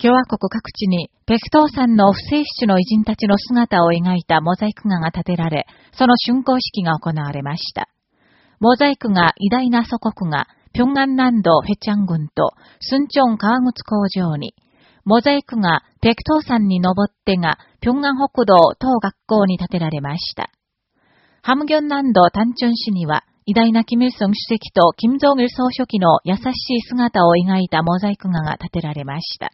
共和国各地に、ペクトー山の不正主の偉人たちの姿を描いたモザイク画が建てられ、その竣工式が行われました。モザイク画偉大な祖国が、平安南道フェチャン郡と、スンチョン川口工場に、モザイクがペクトー山に登ってが、平安北道等学校に建てられました。ハムギョン南道タンチュン市には、偉大なキム・イルソン主席とキム・ジョン・ル総書記の優しい姿を描いたモザイク画が建てられました。